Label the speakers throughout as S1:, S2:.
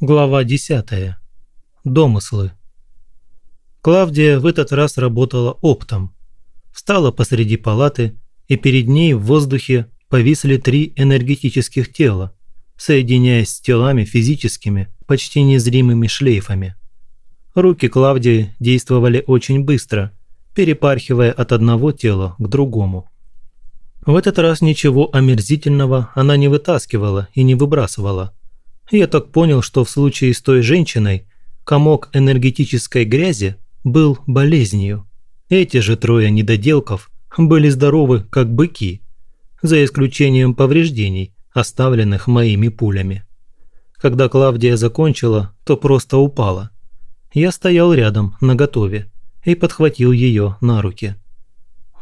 S1: Глава 10. Домыслы. Клавдия в этот раз работала оптом. Встала посреди палаты, и перед ней в воздухе повисли три энергетических тела, соединяясь с телами физическими, почти незримыми шлейфами. Руки Клавдии действовали очень быстро, перепархивая от одного тела к другому. В этот раз ничего омерзительного она не вытаскивала и не выбрасывала – я так понял, что в случае с той женщиной комок энергетической грязи был болезнью. Эти же трое недоделков были здоровы, как быки, за исключением повреждений, оставленных моими пулями. Когда Клавдия закончила, то просто упала. Я стоял рядом, наготове, и подхватил ее на руки.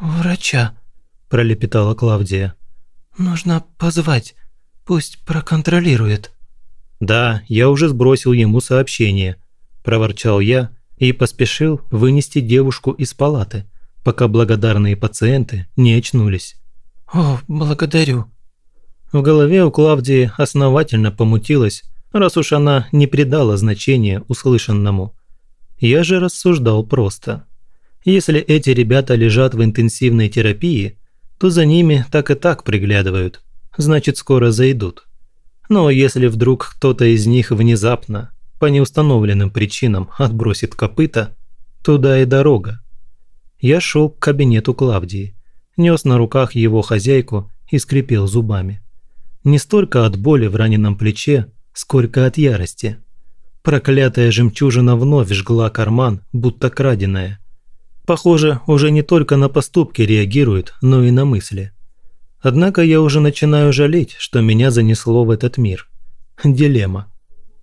S2: «Врача», – пролепетала Клавдия. «Нужно позвать, пусть проконтролирует».
S1: «Да, я уже сбросил ему сообщение», – проворчал я и поспешил вынести девушку из палаты, пока благодарные пациенты не очнулись.
S2: «О, благодарю».
S1: В голове у Клавдии основательно помутилось, раз уж она не придала значения услышанному. Я же рассуждал просто. Если эти ребята лежат в интенсивной терапии, то за ними так и так приглядывают, значит скоро зайдут. Но если вдруг кто-то из них внезапно, по неустановленным причинам, отбросит копыта, туда и дорога. Я шел к кабинету Клавдии, нес на руках его хозяйку и скрипел зубами. Не столько от боли в раненом плече, сколько от ярости. Проклятая жемчужина вновь жгла карман, будто краденая. Похоже, уже не только на поступки реагирует, но и на мысли. Однако я уже начинаю жалеть, что меня занесло в этот мир. Дилемма.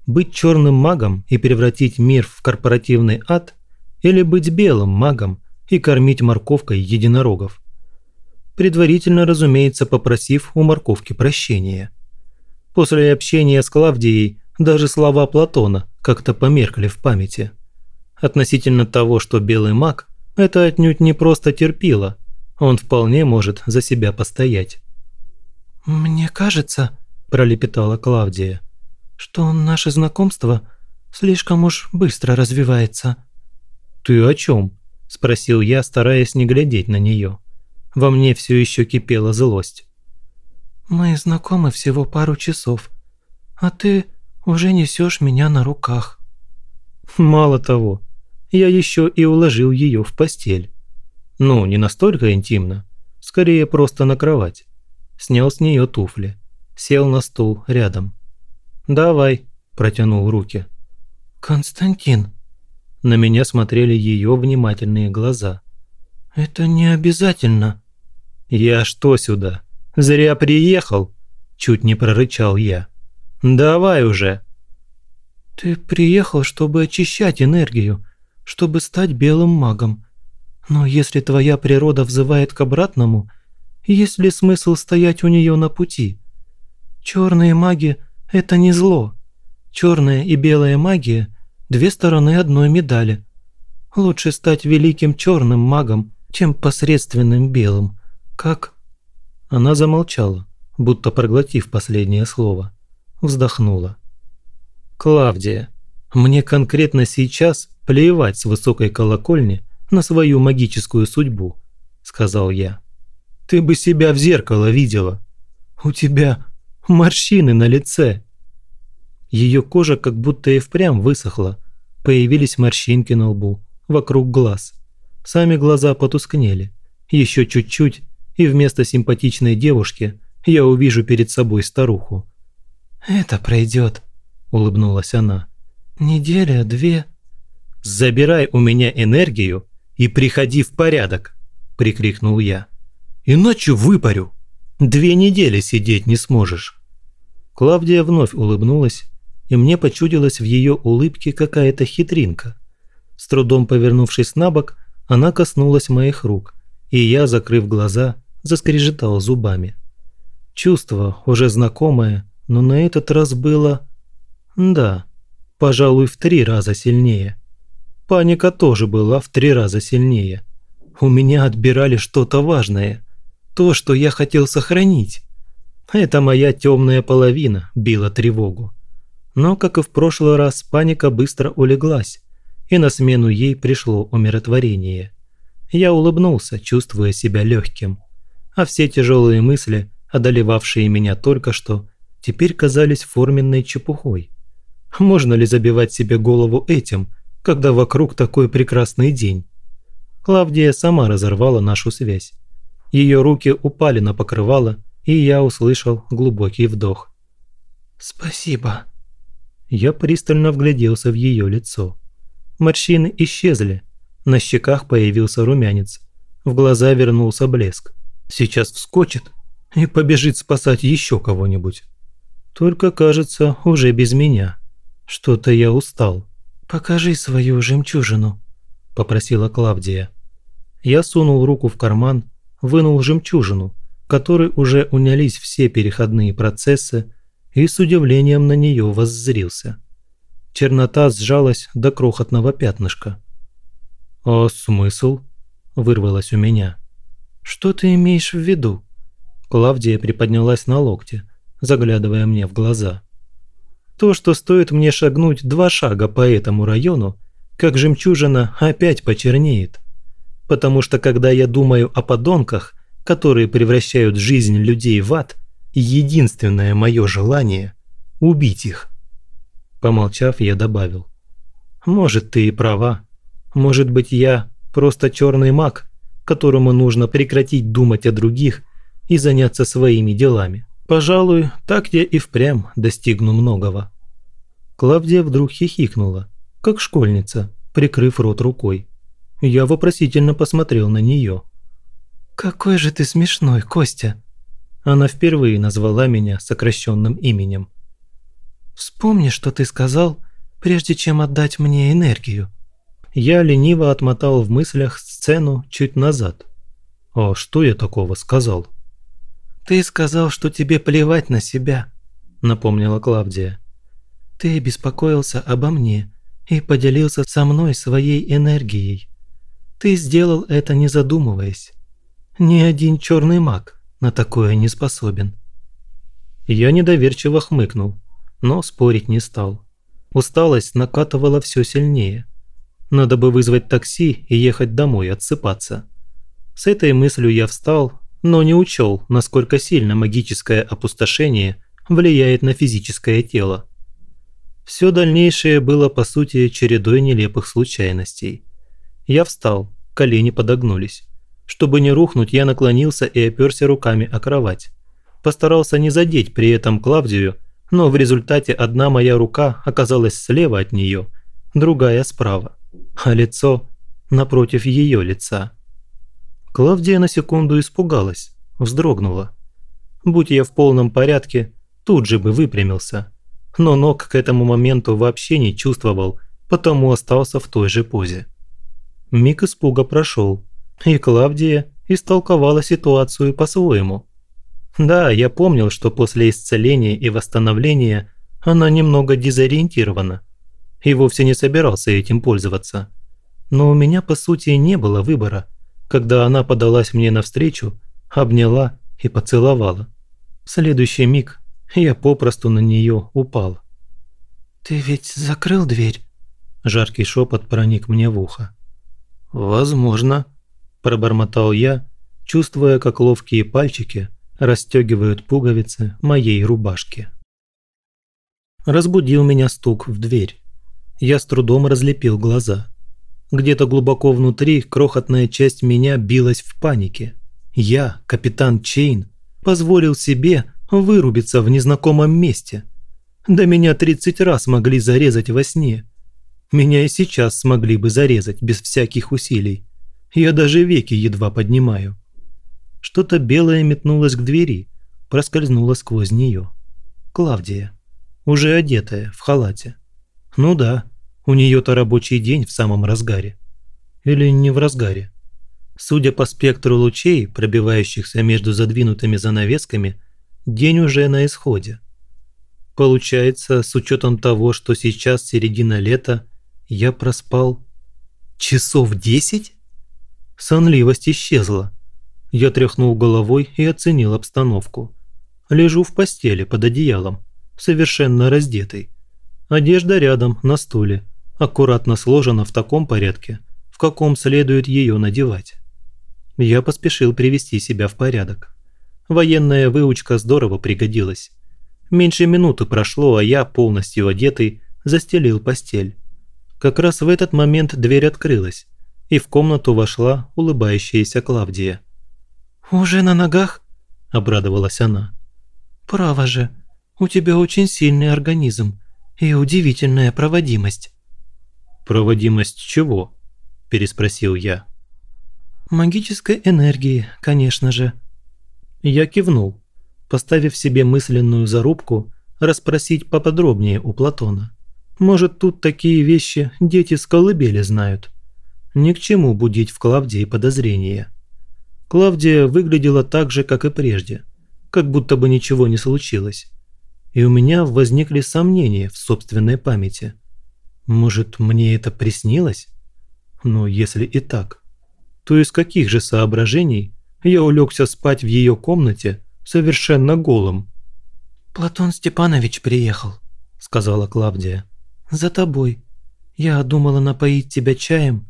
S1: Быть черным магом и превратить мир в корпоративный ад или быть белым магом и кормить морковкой единорогов. Предварительно, разумеется, попросив у морковки прощения. После общения с Клавдией даже слова Платона как-то померкли в памяти. Относительно того, что белый маг – это отнюдь не просто терпило, он вполне может за себя постоять.
S2: «Мне кажется», – пролепетала Клавдия, – «что наше знакомство слишком уж быстро развивается».
S1: «Ты о чем?» – спросил я, стараясь не глядеть на нее. Во мне все еще кипела злость.
S2: «Мы знакомы всего пару часов, а ты уже несешь меня на руках».
S1: «Мало того, я еще и уложил ее в постель». Ну, не настолько интимно. Скорее, просто на кровать. Снял с нее туфли. Сел на стул рядом. «Давай», – протянул руки.
S2: «Константин».
S1: На меня смотрели ее внимательные глаза.
S2: «Это не обязательно».
S1: «Я что сюда? Зря приехал?» Чуть не прорычал я. «Давай уже».
S2: «Ты приехал, чтобы очищать энергию, чтобы стать белым магом. Но если твоя природа взывает к обратному, есть ли смысл стоять у нее на пути? Черные маги – это не зло. Черная и белая магия – две стороны одной медали. Лучше стать великим черным магом, чем посредственным белым. Как?
S1: Она замолчала, будто проглотив последнее слово. Вздохнула. «Клавдия, мне конкретно сейчас плевать с высокой колокольни – на свою магическую судьбу», – сказал я. «Ты бы себя в зеркало видела. У тебя морщины на лице». Ее кожа как будто и впрямь высохла. Появились морщинки на лбу, вокруг глаз. Сами глаза потускнели. Еще чуть-чуть, и вместо симпатичной девушки я увижу перед собой старуху.
S2: «Это пройдет», – улыбнулась она. «Неделя, две».
S1: «Забирай у меня энергию и приходи в порядок», – прикрикнул я. «Иначе выпарю. Две недели сидеть не сможешь». Клавдия вновь улыбнулась, и мне почудилась в ее улыбке какая-то хитринка. С трудом повернувшись на бок, она коснулась моих рук, и я, закрыв глаза, заскрежетал зубами. Чувство уже знакомое, но на этот раз было... Да, пожалуй, в три раза сильнее. Паника тоже была в три раза сильнее. У меня отбирали что-то важное. То, что я хотел сохранить. Это моя темная половина била тревогу. Но, как и в прошлый раз, паника быстро улеглась, и на смену ей пришло умиротворение. Я улыбнулся, чувствуя себя легким. А все тяжелые мысли, одолевавшие меня только что, теперь казались форменной чепухой. Можно ли забивать себе голову этим, когда вокруг такой прекрасный день? Клавдия сама разорвала нашу связь. Ее руки упали на покрывало, и я услышал глубокий вдох.
S2: «Спасибо».
S1: Я пристально вгляделся в ее лицо. Морщины исчезли, на щеках появился румянец, в глаза вернулся блеск. Сейчас вскочит и побежит спасать еще кого-нибудь. Только, кажется, уже без меня. Что-то я устал.
S2: «Покажи свою жемчужину», – попросила Клавдия.
S1: Я сунул руку в карман, вынул жемчужину, которой уже унялись все переходные процессы, и с удивлением на нее воззрился. Чернота сжалась до крохотного пятнышка. «А смысл?» – вырвалось у меня.
S2: «Что ты имеешь в виду?»
S1: Клавдия приподнялась на локте, заглядывая мне в глаза. То, что стоит мне шагнуть два шага по этому району, как жемчужина опять почернеет. Потому что когда я думаю о подонках, которые превращают жизнь людей в ад, единственное мое желание – убить их. Помолчав, я добавил. Может, ты и права. Может быть, я просто черный маг, которому нужно прекратить думать о других и заняться своими делами. Пожалуй, так я и впрямь достигну многого. Клавдия вдруг хихикнула, как школьница, прикрыв рот рукой. Я вопросительно посмотрел на нее.
S2: «Какой же ты смешной, Костя!»
S1: Она впервые назвала меня сокращенным именем.
S2: «Вспомни, что ты сказал, прежде чем отдать мне энергию».
S1: Я лениво отмотал в мыслях сцену чуть назад. «А что я такого сказал?»
S2: «Ты сказал, что тебе плевать на себя», – напомнила Клавдия. «Ты беспокоился обо мне и поделился со мной своей энергией. Ты сделал это не задумываясь. Ни один черный маг на такое не способен».
S1: Я недоверчиво хмыкнул, но спорить не стал. Усталость накатывала все сильнее. Надо бы вызвать такси и ехать домой отсыпаться. С этой мыслью я встал но не учел, насколько сильно магическое опустошение влияет на физическое тело. Все дальнейшее было по сути чередой нелепых случайностей. Я встал, колени подогнулись. Чтобы не рухнуть, я наклонился и оперся руками о кровать. Постарался не задеть при этом Клавдию, но в результате одна моя рука оказалась слева от нее, другая справа, а лицо напротив ее лица. Клавдия на секунду испугалась, вздрогнула. Будь я в полном порядке, тут же бы выпрямился. Но ног к этому моменту вообще не чувствовал, потому остался в той же позе. Миг испуга прошел, и Клавдия истолковала ситуацию по-своему. Да, я помнил, что после исцеления и восстановления она немного дезориентирована и вовсе не собирался этим пользоваться. Но у меня, по сути, не было выбора – когда она подалась мне навстречу, обняла и поцеловала. В следующий миг я попросту на нее упал.
S2: «Ты ведь закрыл дверь?»
S1: Жаркий шепот проник мне в ухо. «Возможно», – пробормотал я, чувствуя, как ловкие пальчики расстегивают пуговицы моей рубашки. Разбудил меня стук в дверь. Я с трудом разлепил глаза. Где-то глубоко внутри крохотная часть меня билась в панике. Я, капитан Чейн, позволил себе вырубиться в незнакомом месте. Да меня 30 раз могли зарезать во сне. Меня и сейчас смогли бы зарезать без всяких усилий. Я даже веки едва поднимаю. Что-то белое метнулось к двери, проскользнуло сквозь нее. Клавдия, уже одетая, в халате. Ну да, у нее-то рабочий день в самом разгаре. Или не в разгаре. Судя по спектру лучей, пробивающихся между задвинутыми занавесками, день уже на исходе. Получается, с учетом того, что сейчас середина лета, я проспал часов десять? Сонливость исчезла. Я тряхнул головой и оценил обстановку. Лежу в постели под одеялом, совершенно раздетый Одежда рядом, на стуле, аккуратно сложена в таком порядке, в каком следует ее надевать. Я поспешил привести себя в порядок. Военная выучка здорово пригодилась. Меньше минуты прошло, а я, полностью одетый, застелил постель. Как раз в этот момент дверь открылась, и в комнату вошла улыбающаяся Клавдия.
S2: «Уже на ногах?» – обрадовалась она. «Право же, у тебя очень сильный организм и удивительная проводимость».
S1: «Проводимость чего?» – переспросил я.
S2: «Магической энергии, конечно же».
S1: Я кивнул, поставив себе мысленную зарубку расспросить поподробнее у Платона. Может, тут такие вещи дети с колыбели знают. Ни к чему будить в Клавдии подозрения. Клавдия выглядела так же, как и прежде, как будто бы ничего не случилось. И у меня возникли сомнения в собственной памяти. Может, мне это приснилось? Но если и так, то из каких же соображений я улегся спать в ее комнате совершенно голым?
S2: «Платон Степанович приехал», – сказала Клавдия. «За тобой. Я думала напоить тебя чаем».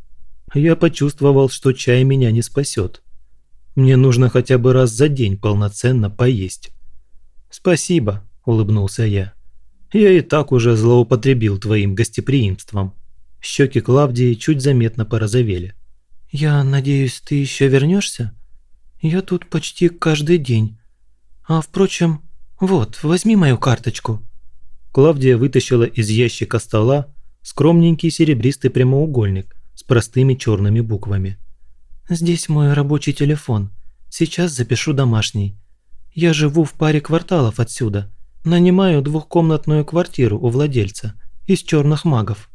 S1: Я почувствовал, что чай меня не спасет. Мне нужно хотя бы раз за день полноценно поесть. «Спасибо», – улыбнулся я. «Я и так уже злоупотребил твоим гостеприимством». Щеки Клавдии чуть заметно порозовели.
S2: «Я надеюсь, ты еще вернешься? Я тут почти каждый день. А впрочем, вот, возьми мою карточку».
S1: Клавдия вытащила из ящика стола скромненький серебристый прямоугольник с простыми черными буквами.
S2: «Здесь мой рабочий телефон. Сейчас запишу домашний. Я живу в паре кварталов отсюда. Нанимаю двухкомнатную квартиру у владельца из черных магов».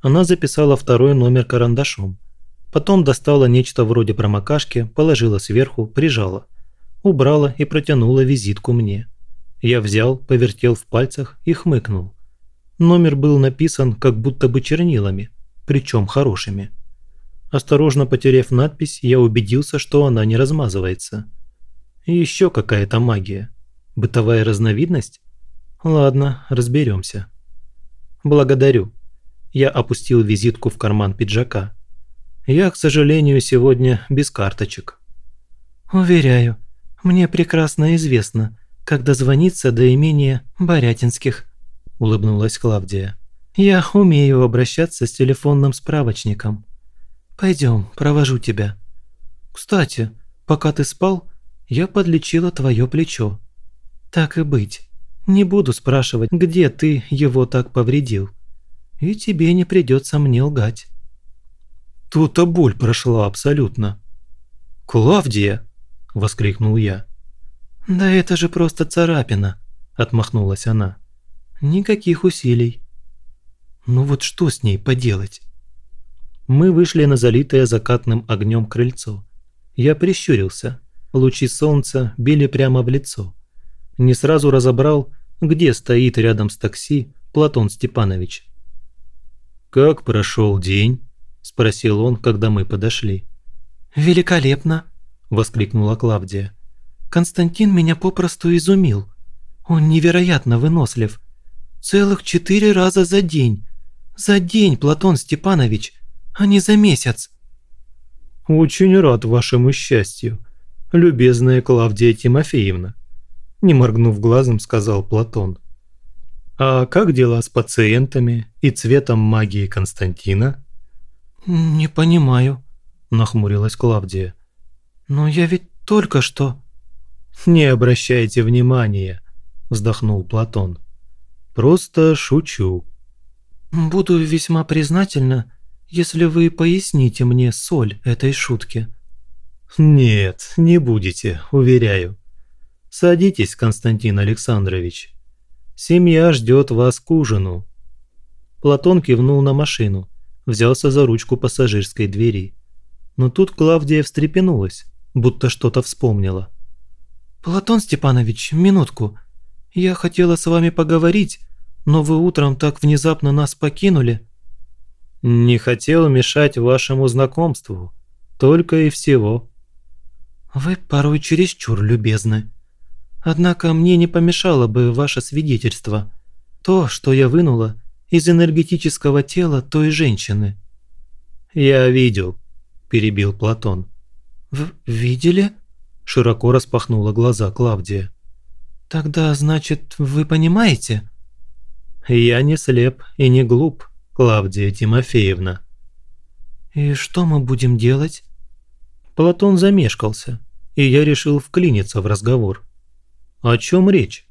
S1: Она записала второй номер карандашом. Потом достала нечто вроде промокашки, положила сверху, прижала. Убрала и протянула визитку мне. Я взял, повертел в пальцах и хмыкнул. Номер был написан как будто бы чернилами, причем хорошими. Осторожно потеряв надпись, я убедился, что она не размазывается. Еще какая-то магия. Бытовая разновидность? Ладно, разберемся. Благодарю. Я опустил визитку в карман пиджака. Я, к сожалению, сегодня без карточек.
S2: Уверяю, мне прекрасно известно, как дозвониться до имения Борятинских», – улыбнулась Клавдия. «Я умею обращаться с телефонным справочником. Пойдем, провожу тебя. Кстати, пока ты спал, я подлечила твое плечо. Так и быть, не буду спрашивать, где ты его так повредил. И тебе не придется мне лгать».
S1: Тут-то боль прошла абсолютно. «Клавдия!» – воскликнул я.
S2: «Да это же просто царапина», – отмахнулась она. «Никаких усилий».
S1: «Ну вот что с ней поделать?» Мы вышли на залитое закатным огнем крыльцо. Я прищурился. Лучи солнца били прямо в лицо. Не сразу разобрал, где стоит рядом с такси Платон Степанович. «Как прошел день?» – спросил он, когда мы подошли.
S2: «Великолепно!» – воскликнула Клавдия. Константин меня попросту изумил. Он невероятно вынослив. Целых четыре раза за день. За день, Платон Степанович, а не за месяц.
S1: «Очень рад вашему счастью, любезная Клавдия Тимофеевна», не моргнув глазом, сказал Платон. «А как дела с пациентами и цветом магии Константина?»
S2: «Не понимаю», – нахмурилась Клавдия. «Но я ведь только что...»
S1: «Не обращайте внимания», – вздохнул Платон. «Просто шучу».
S2: «Буду весьма признательна, если вы поясните мне соль этой шутки».
S1: «Нет, не будете, уверяю. Садитесь, Константин Александрович. Семья ждет вас к ужину». Платон кивнул на машину, взялся за ручку пассажирской двери. Но тут Клавдия встрепенулась, будто что-то вспомнила.
S2: «Платон Степанович, минутку. Я хотела с вами поговорить, но вы утром так внезапно нас покинули».
S1: «Не хотел мешать вашему знакомству. Только и всего».
S2: «Вы порой чересчур любезны. Однако мне не помешало бы ваше свидетельство. То, что я вынула из энергетического тела той женщины».
S1: «Я видел», – перебил Платон.
S2: В «Видели?» – широко распахнула глаза Клавдия. «Тогда, значит, вы понимаете?»
S1: «Я не слеп и не глуп, Клавдия Тимофеевна».
S2: «И что мы будем делать?»
S1: Платон замешкался, и я решил вклиниться в разговор. О чем речь?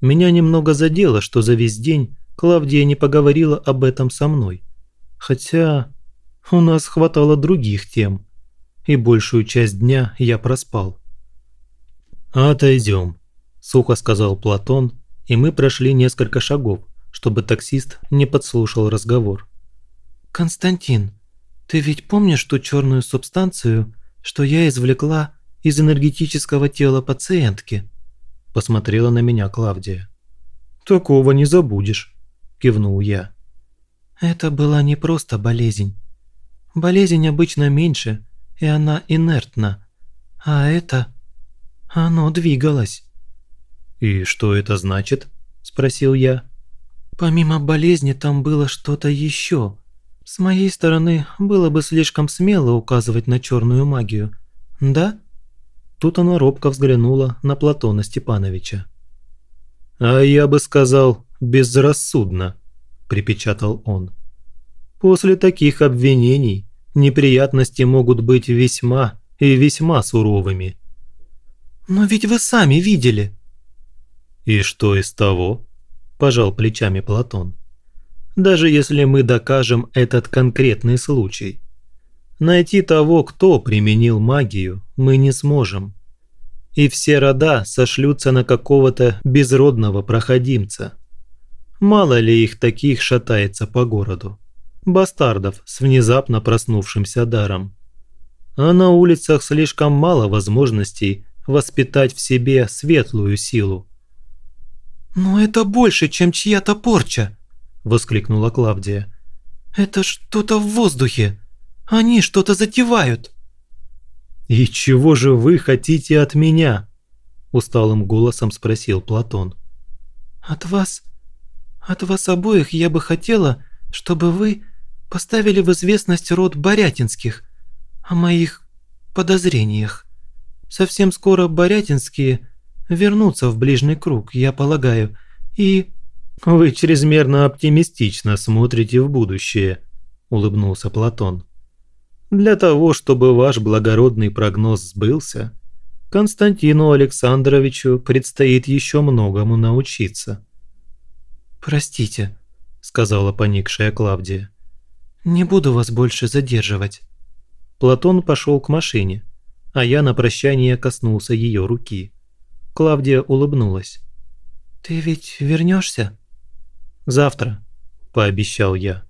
S1: Меня немного задело, что за весь день Клавдия не поговорила об этом со мной. Хотя у нас хватало других тем, и большую часть дня я проспал. «Отойдем», – сухо сказал Платон, и мы прошли несколько шагов, чтобы таксист не подслушал разговор.
S2: «Константин, ты ведь помнишь ту черную субстанцию, что я извлекла из энергетического тела пациентки?»
S1: Посмотрела на меня Клавдия. «Такого не забудешь», – кивнул я.
S2: «Это была не просто болезнь. Болезнь обычно меньше, и она инертна. А это... Оно двигалось».
S1: «И что это значит?» – спросил я.
S2: «Помимо болезни там было что-то еще. С моей стороны было бы слишком смело указывать на черную магию. Да?»
S1: Тут она робко взглянула на Платона Степановича. «А я бы сказал, безрассудно», – припечатал он. «После таких обвинений неприятности могут быть весьма и весьма суровыми».
S2: «Но ведь вы сами видели».
S1: «И что из того?» – пожал плечами Платон. «Даже если мы докажем этот конкретный случай, Найти того, кто применил магию, мы не сможем. И все рода сошлются на какого-то безродного проходимца. Мало ли их таких шатается по городу. Бастардов с внезапно проснувшимся даром. А на улицах слишком мало возможностей воспитать в себе светлую силу.
S2: «Но это больше, чем чья-то порча!» – воскликнула Клавдия. «Это что-то в воздухе!» Они что-то затевают».
S1: «И чего же вы хотите от меня?» – усталым голосом спросил Платон.
S2: «От вас... от вас обоих я бы хотела, чтобы вы поставили в известность род Борятинских о моих подозрениях. Совсем скоро Борятинские вернутся в ближний круг, я полагаю, и...»
S1: «Вы чрезмерно оптимистично смотрите в будущее», – улыбнулся Платон. Для того, чтобы ваш благородный прогноз сбылся, Константину Александровичу предстоит еще многому научиться.
S2: «Простите», – сказала поникшая Клавдия. «Не буду вас больше задерживать».
S1: Платон пошел к машине, а я на прощание коснулся ее руки. Клавдия улыбнулась.
S2: «Ты ведь вернешься?»
S1: «Завтра», – пообещал я.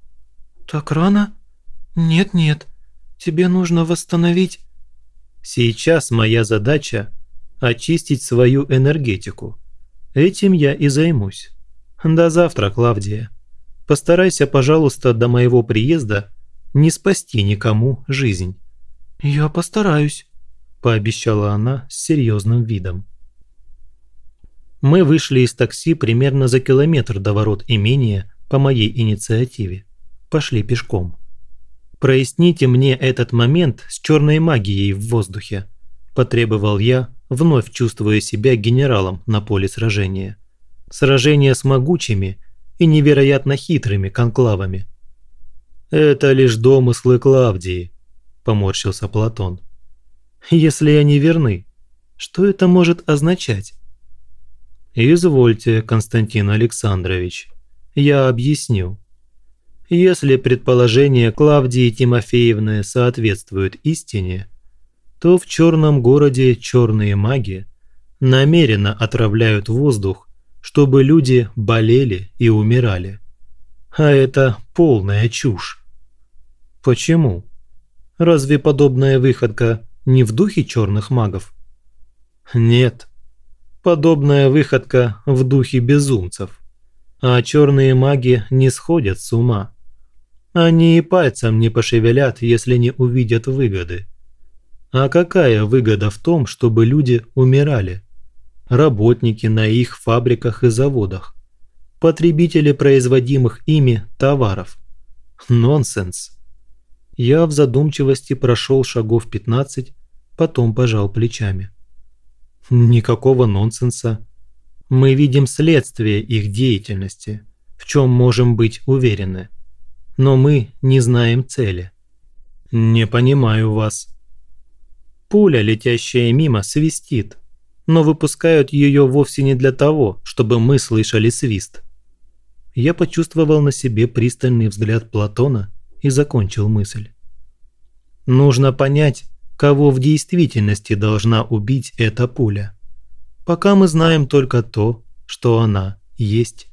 S2: «Так рано?» «Нет-нет, Тебе нужно восстановить...»
S1: «Сейчас моя задача – очистить свою энергетику. Этим я и займусь. До завтра, Клавдия. Постарайся, пожалуйста, до моего приезда не спасти никому жизнь».
S2: «Я постараюсь», –
S1: пообещала она с серьезным видом. Мы вышли из такси примерно за километр до ворот имения по моей инициативе. Пошли пешком. «Проясните мне этот момент с черной магией в воздухе», – потребовал я, вновь чувствуя себя генералом на поле сражения. Сражение с могучими и невероятно хитрыми конклавами. «Это лишь домыслы Клавдии», – поморщился Платон. «Если они верны, что это может означать?» «Извольте, Константин Александрович, я объясню», если предположения Клавдии Тимофеевны соответствуют истине, то в черном городе черные маги намеренно отравляют воздух, чтобы люди болели и умирали. А это полная чушь. Почему? Разве подобная выходка не в духе черных магов? Нет. Подобная выходка в духе безумцев. А черные маги не сходят с ума. Они и пальцем не пошевелят, если не увидят выгоды. А какая выгода в том, чтобы люди умирали? Работники на их фабриках и заводах. потребители производимых ими товаров. Нонсенс. Я в задумчивости прошел шагов 15, потом пожал плечами. Никакого нонсенса. Мы видим следствие их деятельности, в чем можем быть уверены. Но мы не знаем цели. Не понимаю вас. Пуля, летящая мимо, свистит, но выпускают ее вовсе не для того, чтобы мы слышали свист. Я почувствовал на себе пристальный взгляд Платона и закончил мысль. Нужно понять, кого в действительности должна убить эта пуля. Пока мы знаем только то, что она есть.